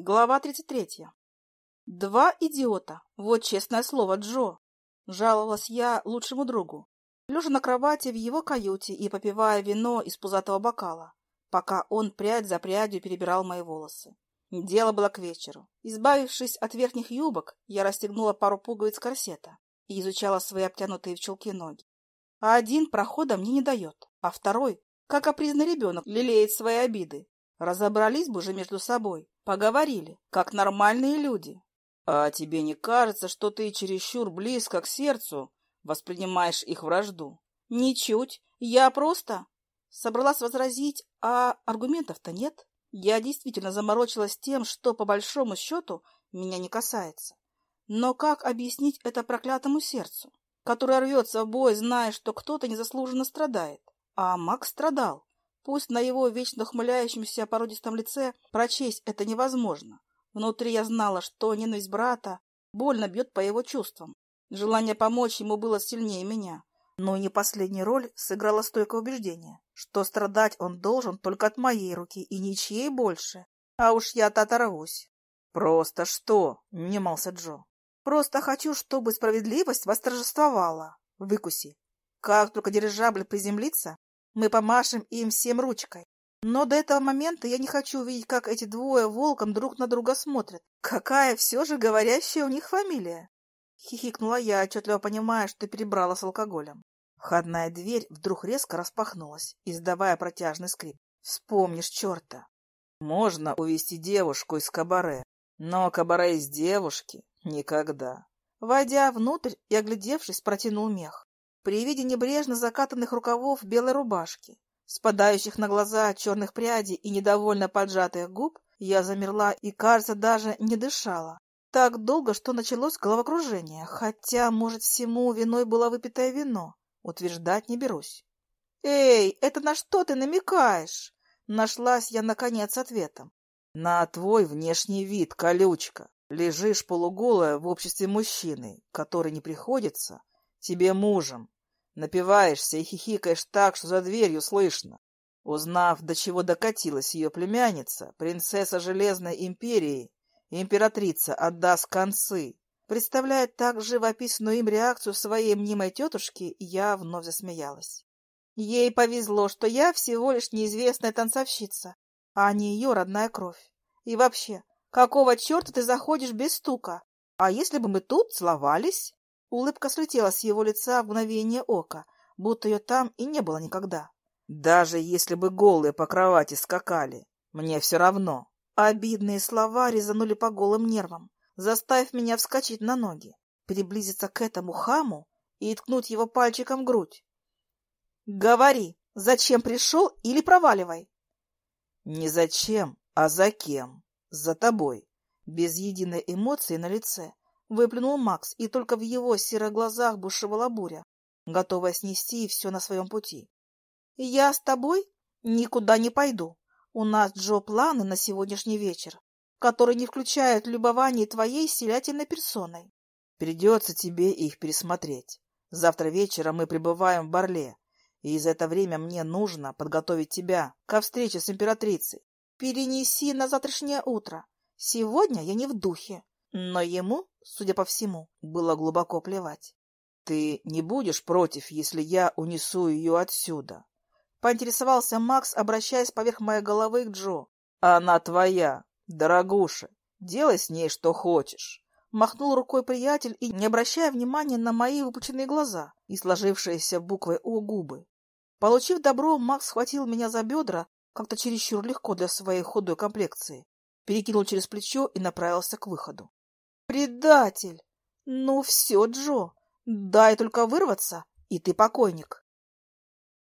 Глава 33. Два идиота. Вот честное слово, Джо. Жаловалась я лучшему другу, лежа на кровати в его каюте и попивая вино из пузатого бокала, пока он прядь за прядью перебирал мои волосы. Дело было к вечеру. Избавившись от верхних юбок, я расстегнула пару пуговиц корсета и изучала свои обтянутые в чулки ноги. А один прохода мне не дает, а второй, как опризный ребенок, лелеет свои обиды. Разобрались бы же между собой, Поговорили, как нормальные люди. А тебе не кажется, что ты чересчур близко к сердцу воспринимаешь их вражду? Ничуть. Я просто... Собралась возразить, а аргументов-то нет. Я действительно заморочилась тем, что, по большому счету, меня не касается. Но как объяснить это проклятому сердцу, которое рвется в бой, зная, что кто-то незаслуженно страдает? А Макс страдал. Пусть на его вечно ухмыляющемся породистом лице прочесть это невозможно. Внутри я знала, что ненависть брата больно бьет по его чувствам. Желание помочь ему было сильнее меня. Но не последнюю роль сыграло стойкое убеждение, что страдать он должен только от моей руки и ничьей больше. А уж я-то оторвусь. — Просто что? — немался Джо. — Просто хочу, чтобы справедливость восторжествовала. Выкуси. Как только дирижабль приземлится, мы помашем им всем ручкой. Но до этого момента я не хочу увидеть, как эти двое волком друг на друга смотрят. Какая все же говорящая у них фамилия? Хихикнула я, отчетливо понимая, что перебрала с алкоголем. Входная дверь вдруг резко распахнулась, издавая протяжный скрип. Вспомнишь черта. Можно увести девушку из кабаре, но кабаре из девушки никогда. Войдя внутрь и оглядевшись, протянул мех. При виде небрежно закатанных рукавов белой рубашки, спадающих на глаза черных прядей и недовольно поджатых губ, я замерла и, кажется, даже не дышала. Так долго, что началось головокружение, хотя, может, всему виной было выпитое вино. Утверждать не берусь. «Эй, это на что ты намекаешь?» Нашлась я, наконец, ответом. «На твой внешний вид, колючка. Лежишь полуголая в обществе мужчины, который не приходится тебе мужем. Напиваешься и хихикаешь так, что за дверью слышно. Узнав, до чего докатилась ее племянница, принцесса Железной Империи, императрица отдаст концы. Представляя так живописную им реакцию своей мнимой тетушки, я вновь засмеялась. Ей повезло, что я всего лишь неизвестная танцовщица, а не ее родная кровь. И вообще, какого черта ты заходишь без стука? А если бы мы тут целовались? Улыбка слетела с его лица в мгновение ока, будто ее там и не было никогда. «Даже если бы голые по кровати скакали, мне все равно». Обидные слова резанули по голым нервам, заставив меня вскочить на ноги, приблизиться к этому хаму и ткнуть его пальчиком в грудь. «Говори, зачем пришел или проваливай?» «Не зачем, а за кем? За тобой». Без единой эмоции на лице Выплюнул Макс, и только в его серых глазах бушевала буря, готовая снести все на своем пути. «Я с тобой никуда не пойду. У нас, Джо, планы на сегодняшний вечер, которые не включают любование твоей селятельной персоной. Придется тебе их пересмотреть. Завтра вечером мы прибываем в Барле, и за это время мне нужно подготовить тебя ко встрече с императрицей. Перенеси на завтрашнее утро. Сегодня я не в духе. Но ему, судя по всему, было глубоко плевать. — Ты не будешь против, если я унесу ее отсюда? — поинтересовался Макс, обращаясь поверх моей головы к Джо. — Она твоя, дорогуша. Делай с ней что хочешь. Махнул рукой приятель и, не обращая внимания на мои выпученные глаза и сложившиеся буквы «О» губы. Получив добро, Макс схватил меня за бедра, как-то чересчур легко для своей худой комплекции, перекинул через плечо и направился к выходу. «Предатель! Ну все, Джо, дай только вырваться, и ты покойник!»